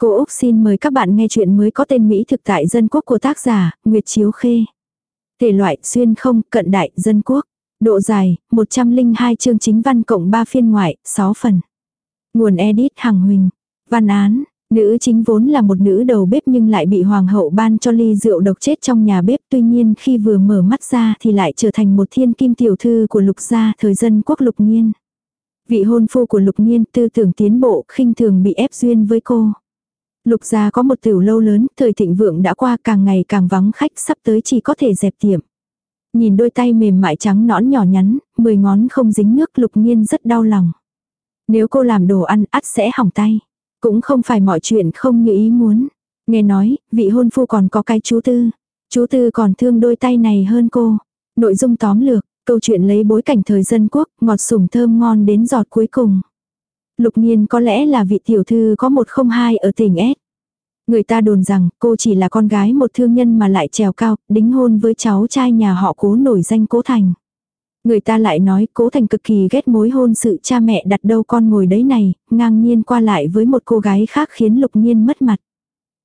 Cô Úc xin mời các bạn nghe chuyện mới có tên Mỹ thực tại dân quốc của tác giả, Nguyệt Chiếu Khê. Thể loại xuyên không, cận đại, dân quốc. Độ dài, 102 chương chính văn cộng 3 phiên ngoại, 6 phần. Nguồn edit Hằng Huỳnh. Văn án, nữ chính vốn là một nữ đầu bếp nhưng lại bị hoàng hậu ban cho ly rượu độc chết trong nhà bếp. Tuy nhiên khi vừa mở mắt ra thì lại trở thành một thiên kim tiểu thư của lục gia thời dân quốc lục nghiên. Vị hôn phu của lục nghiên tư tưởng tiến bộ khinh thường bị ép duyên với cô. Lục gia có một tiểu lâu lớn, thời thịnh vượng đã qua càng ngày càng vắng khách sắp tới chỉ có thể dẹp tiệm. Nhìn đôi tay mềm mại trắng nõn nhỏ nhắn, mười ngón không dính nước lục nhiên rất đau lòng. Nếu cô làm đồ ăn ắt sẽ hỏng tay. Cũng không phải mọi chuyện không như ý muốn. Nghe nói, vị hôn phu còn có cái chú tư. Chú tư còn thương đôi tay này hơn cô. Nội dung tóm lược, câu chuyện lấy bối cảnh thời dân quốc, ngọt sủng thơm ngon đến giọt cuối cùng. Lục nhiên có lẽ là vị tiểu thư có một không hai ở tỉnh S. Người ta đồn rằng cô chỉ là con gái một thương nhân mà lại trèo cao, đính hôn với cháu trai nhà họ cố nổi danh cố thành. Người ta lại nói cố thành cực kỳ ghét mối hôn sự cha mẹ đặt đâu con ngồi đấy này, ngang nhiên qua lại với một cô gái khác khiến lục nhiên mất mặt.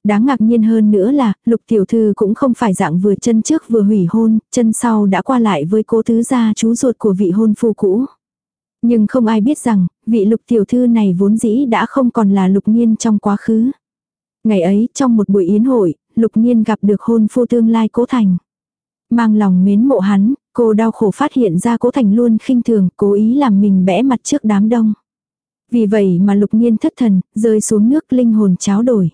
Đáng ngạc nhiên hơn nữa là, lục tiểu thư cũng không phải dạng vừa chân trước vừa hủy hôn, chân sau đã qua lại với cố tứ gia chú ruột của vị hôn phu cũ. Nhưng không ai biết rằng, vị lục tiểu thư này vốn dĩ đã không còn là lục nghiên trong quá khứ. Ngày ấy, trong một buổi yến hội, lục nghiên gặp được hôn phu tương lai cố thành. Mang lòng mến mộ hắn, cô đau khổ phát hiện ra cố thành luôn khinh thường, cố ý làm mình bẽ mặt trước đám đông. Vì vậy mà lục nghiên thất thần, rơi xuống nước linh hồn cháo đổi.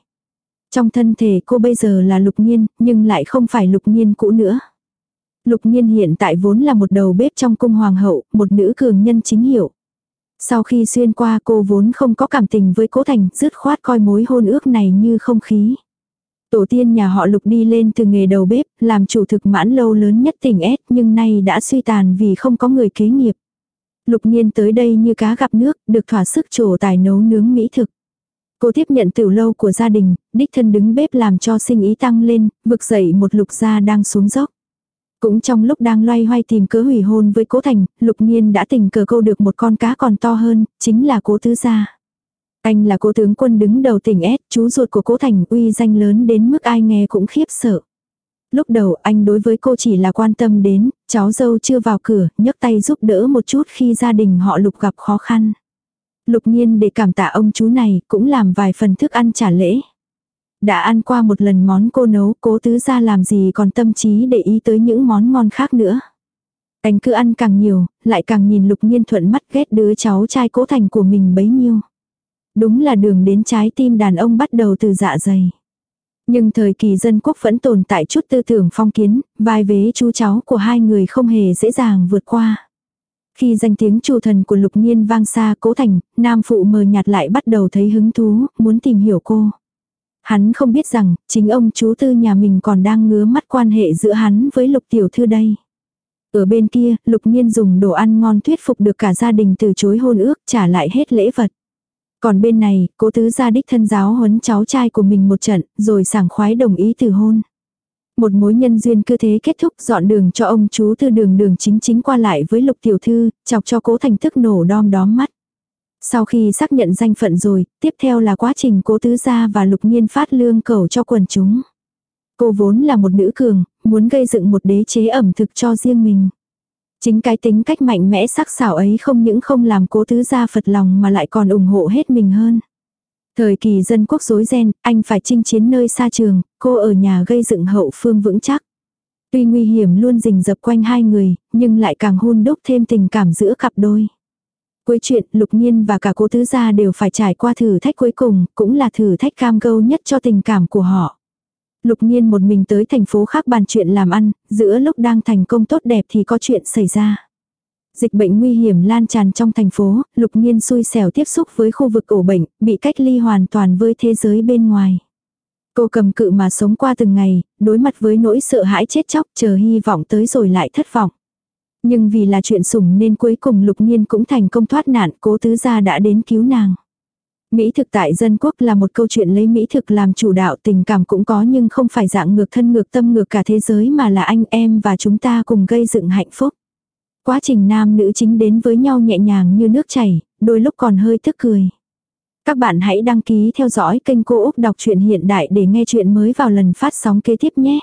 Trong thân thể cô bây giờ là lục nghiên nhưng lại không phải lục nghiên cũ nữa. Lục nhiên hiện tại vốn là một đầu bếp trong cung hoàng hậu, một nữ cường nhân chính hiệu. Sau khi xuyên qua cô vốn không có cảm tình với cố thành, dứt khoát coi mối hôn ước này như không khí. Tổ tiên nhà họ lục đi lên từ nghề đầu bếp, làm chủ thực mãn lâu lớn nhất tỉnh S nhưng nay đã suy tàn vì không có người kế nghiệp. Lục nhiên tới đây như cá gặp nước, được thỏa sức trổ tài nấu nướng mỹ thực. Cô tiếp nhận tiểu lâu của gia đình, đích thân đứng bếp làm cho sinh ý tăng lên, vực dậy một lục gia đang xuống dốc. Cũng trong lúc đang loay hoay tìm cớ hủy hôn với cố thành, lục nhiên đã tình cờ câu được một con cá còn to hơn, chính là cố tứ gia. Anh là cố tướng quân đứng đầu tỉnh S, chú ruột của cố thành uy danh lớn đến mức ai nghe cũng khiếp sợ. Lúc đầu anh đối với cô chỉ là quan tâm đến, cháu dâu chưa vào cửa, nhấc tay giúp đỡ một chút khi gia đình họ lục gặp khó khăn. Lục nhiên để cảm tạ ông chú này cũng làm vài phần thức ăn trả lễ. Đã ăn qua một lần món cô nấu, cố tứ ra làm gì còn tâm trí để ý tới những món ngon khác nữa. Anh cứ ăn càng nhiều, lại càng nhìn lục nhiên thuận mắt ghét đứa cháu trai cố thành của mình bấy nhiêu. Đúng là đường đến trái tim đàn ông bắt đầu từ dạ dày. Nhưng thời kỳ dân quốc vẫn tồn tại chút tư tưởng phong kiến, vai vế chú cháu của hai người không hề dễ dàng vượt qua. Khi danh tiếng chủ thần của lục nhiên vang xa cố thành, nam phụ mờ nhạt lại bắt đầu thấy hứng thú, muốn tìm hiểu cô. Hắn không biết rằng, chính ông chú tư nhà mình còn đang ngứa mắt quan hệ giữa hắn với lục tiểu thư đây. Ở bên kia, lục nhiên dùng đồ ăn ngon thuyết phục được cả gia đình từ chối hôn ước trả lại hết lễ vật. Còn bên này, cố tứ gia đích thân giáo huấn cháu trai của mình một trận, rồi sảng khoái đồng ý từ hôn. Một mối nhân duyên cứ thế kết thúc dọn đường cho ông chú tư đường đường chính chính qua lại với lục tiểu thư, chọc cho cố thành thức nổ đom đóm mắt. Sau khi xác nhận danh phận rồi, tiếp theo là quá trình cố tứ gia và lục nhiên phát lương cầu cho quần chúng. Cô vốn là một nữ cường, muốn gây dựng một đế chế ẩm thực cho riêng mình. Chính cái tính cách mạnh mẽ sắc sảo ấy không những không làm cố tứ gia phật lòng mà lại còn ủng hộ hết mình hơn. Thời kỳ dân quốc rối ren, anh phải chinh chiến nơi xa trường, cô ở nhà gây dựng hậu phương vững chắc. Tuy nguy hiểm luôn rình rập quanh hai người, nhưng lại càng hôn đúc thêm tình cảm giữa cặp đôi. Cuối chuyện, Lục Nhiên và cả cố tứ gia đều phải trải qua thử thách cuối cùng, cũng là thử thách cam câu nhất cho tình cảm của họ. Lục Nhiên một mình tới thành phố khác bàn chuyện làm ăn, giữa lúc đang thành công tốt đẹp thì có chuyện xảy ra. Dịch bệnh nguy hiểm lan tràn trong thành phố, Lục Nhiên xui xẻo tiếp xúc với khu vực ổ bệnh, bị cách ly hoàn toàn với thế giới bên ngoài. Cô cầm cự mà sống qua từng ngày, đối mặt với nỗi sợ hãi chết chóc chờ hy vọng tới rồi lại thất vọng. Nhưng vì là chuyện sủng nên cuối cùng lục nhiên cũng thành công thoát nạn cố tứ gia đã đến cứu nàng. Mỹ thực tại dân quốc là một câu chuyện lấy Mỹ thực làm chủ đạo tình cảm cũng có nhưng không phải dạng ngược thân ngược tâm ngược cả thế giới mà là anh em và chúng ta cùng gây dựng hạnh phúc. Quá trình nam nữ chính đến với nhau nhẹ nhàng như nước chảy, đôi lúc còn hơi thức cười. Các bạn hãy đăng ký theo dõi kênh Cô Úc Đọc truyện Hiện Đại để nghe chuyện mới vào lần phát sóng kế tiếp nhé.